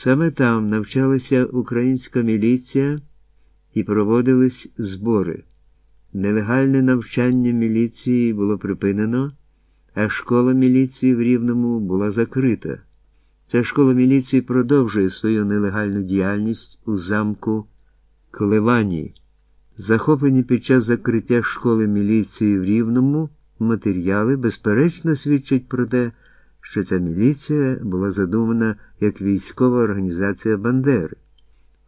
Саме там навчалася українська міліція і проводились збори. Нелегальне навчання міліції було припинено, а школа міліції в Рівному була закрита. Ця школа міліції продовжує свою нелегальну діяльність у замку Клевані. Захоплені під час закриття школи міліції в Рівному матеріали безперечно свідчать про те, що ця міліція була задумана як військова організація Бандери.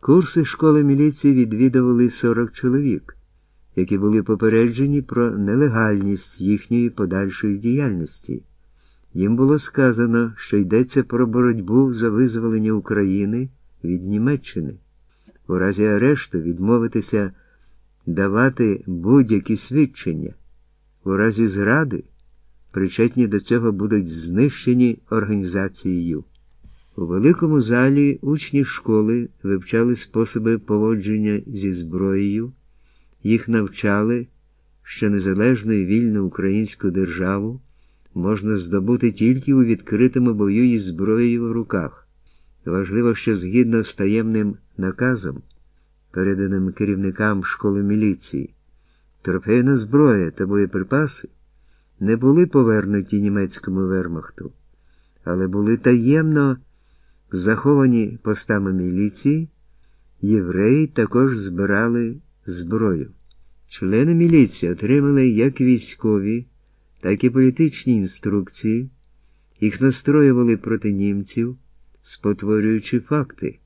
Курси школи міліції відвідували 40 чоловік, які були попереджені про нелегальність їхньої подальшої діяльності. Їм було сказано, що йдеться про боротьбу за визволення України від Німеччини. У разі арешту відмовитися давати будь-які свідчення. У разі зради причетні до цього будуть знищені організацією. У великому залі учні школи вивчали способи поводження зі зброєю, їх навчали, що незалежну і вільну українську державу можна здобути тільки у відкритому бою із зброєю в руках. Важливо, що згідно з таємним наказом, переданим керівникам школи міліції, трофейна зброя та боєприпаси не були повернуті німецькому вермахту, але були таємно заховані постами міліції, євреї також збирали зброю. Члени міліції отримали як військові, так і політичні інструкції, їх настроювали проти німців, спотворюючи факти.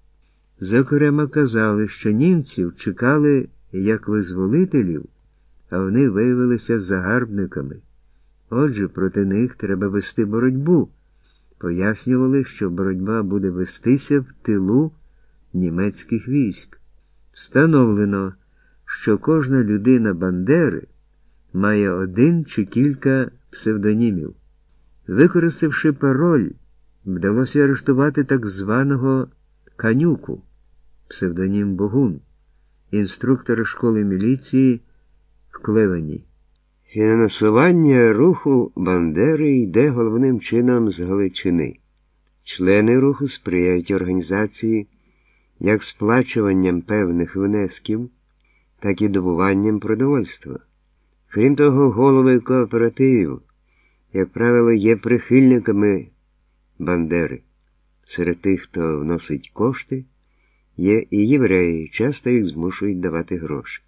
Зокрема, казали, що німців чекали як визволителів, а вони виявилися загарбниками. Отже, проти них треба вести боротьбу. Пояснювали, що боротьба буде вестися в тилу німецьких військ. Встановлено, що кожна людина Бандери має один чи кілька псевдонімів. Використавши пароль, вдалося арештувати так званого Канюку, псевдонім Богун, інструктора школи міліції в Клевені. Фінансування руху Бандери йде головним чином з Галичини. Члени руху сприяють організації як сплачуванням певних внесків, так і добуванням продовольства. Крім того, голови кооперативів, як правило, є прихильниками Бандери. Серед тих, хто вносить кошти, є і євреї, часто їх змушують давати гроші.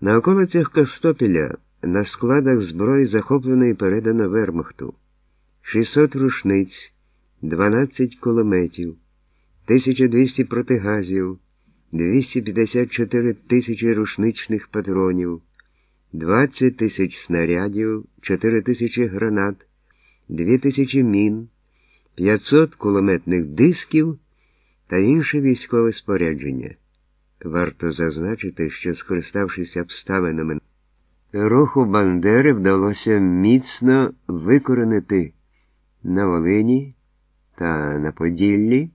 На околицях Костопіля на складах зброї захоплено і передано вермахту 600 рушниць, 12 кулеметів, 1200 протигазів, 254 тисячі рушничних патронів, 20 тисяч снарядів, 4 тисячі гранат, 2 тисячі мін, 500 кулеметних дисків та інше військове спорядження. Варто зазначити, що, скориставшись обставинами, руху Бандери вдалося міцно викоренити на Волині та на Поділлі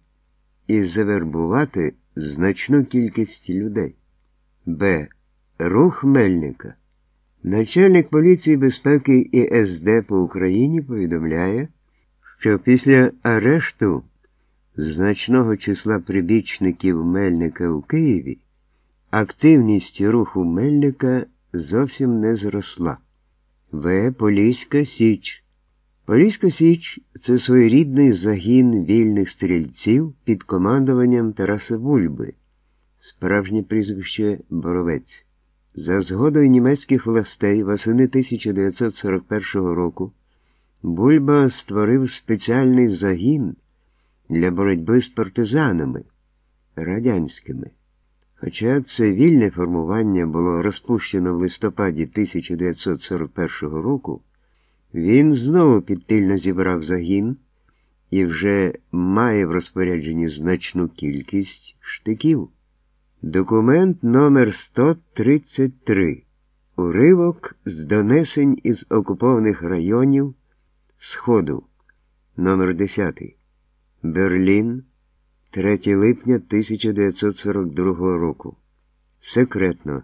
і завербувати значну кількість людей. Б. Рух Мельника. Начальник поліції безпеки і СД по Україні повідомляє, що після арешту значного числа прибічників Мельника у Києві активність руху Мельника зовсім не зросла. В. Поліська Січ. Поліська Січ це своєрідний загін вільних стрільців під командуванням Тараса Бульби, справжнє прізвище Боровець. За згодою німецьких властей восени 1941 року Бульба створив спеціальний загін для боротьби з партизанами радянськими. Хоча цивільне формування було розпущено в листопаді 1941 року, він знову підпільно зібрав загін і вже має в розпорядженні значну кількість штиків. Документ номер 133 Уривок з донесень із окупованих районів Сходу. Номер 10 Берлін. 3 липня 1942 року. Секретно.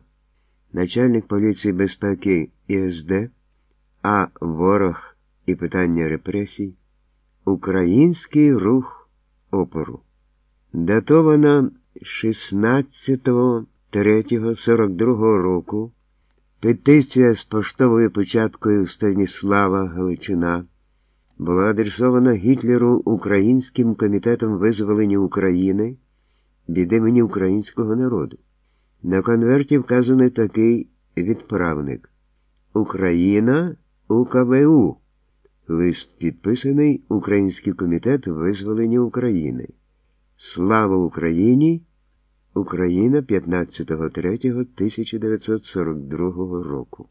Начальник поліції безпеки ІСД, А. Ворог і питання репресій. Український рух опору. Датована 16.03.42 року петиція з поштовою початкою Станіслава Галичина була адресована Гітлеру Українським комітетом визволення України від імені українського народу. На конверті вказаний такий відправник Україна УКВУ. Лист підписаний Український комітет визволення України. Слава Україні! Україна 15.03.1942 року.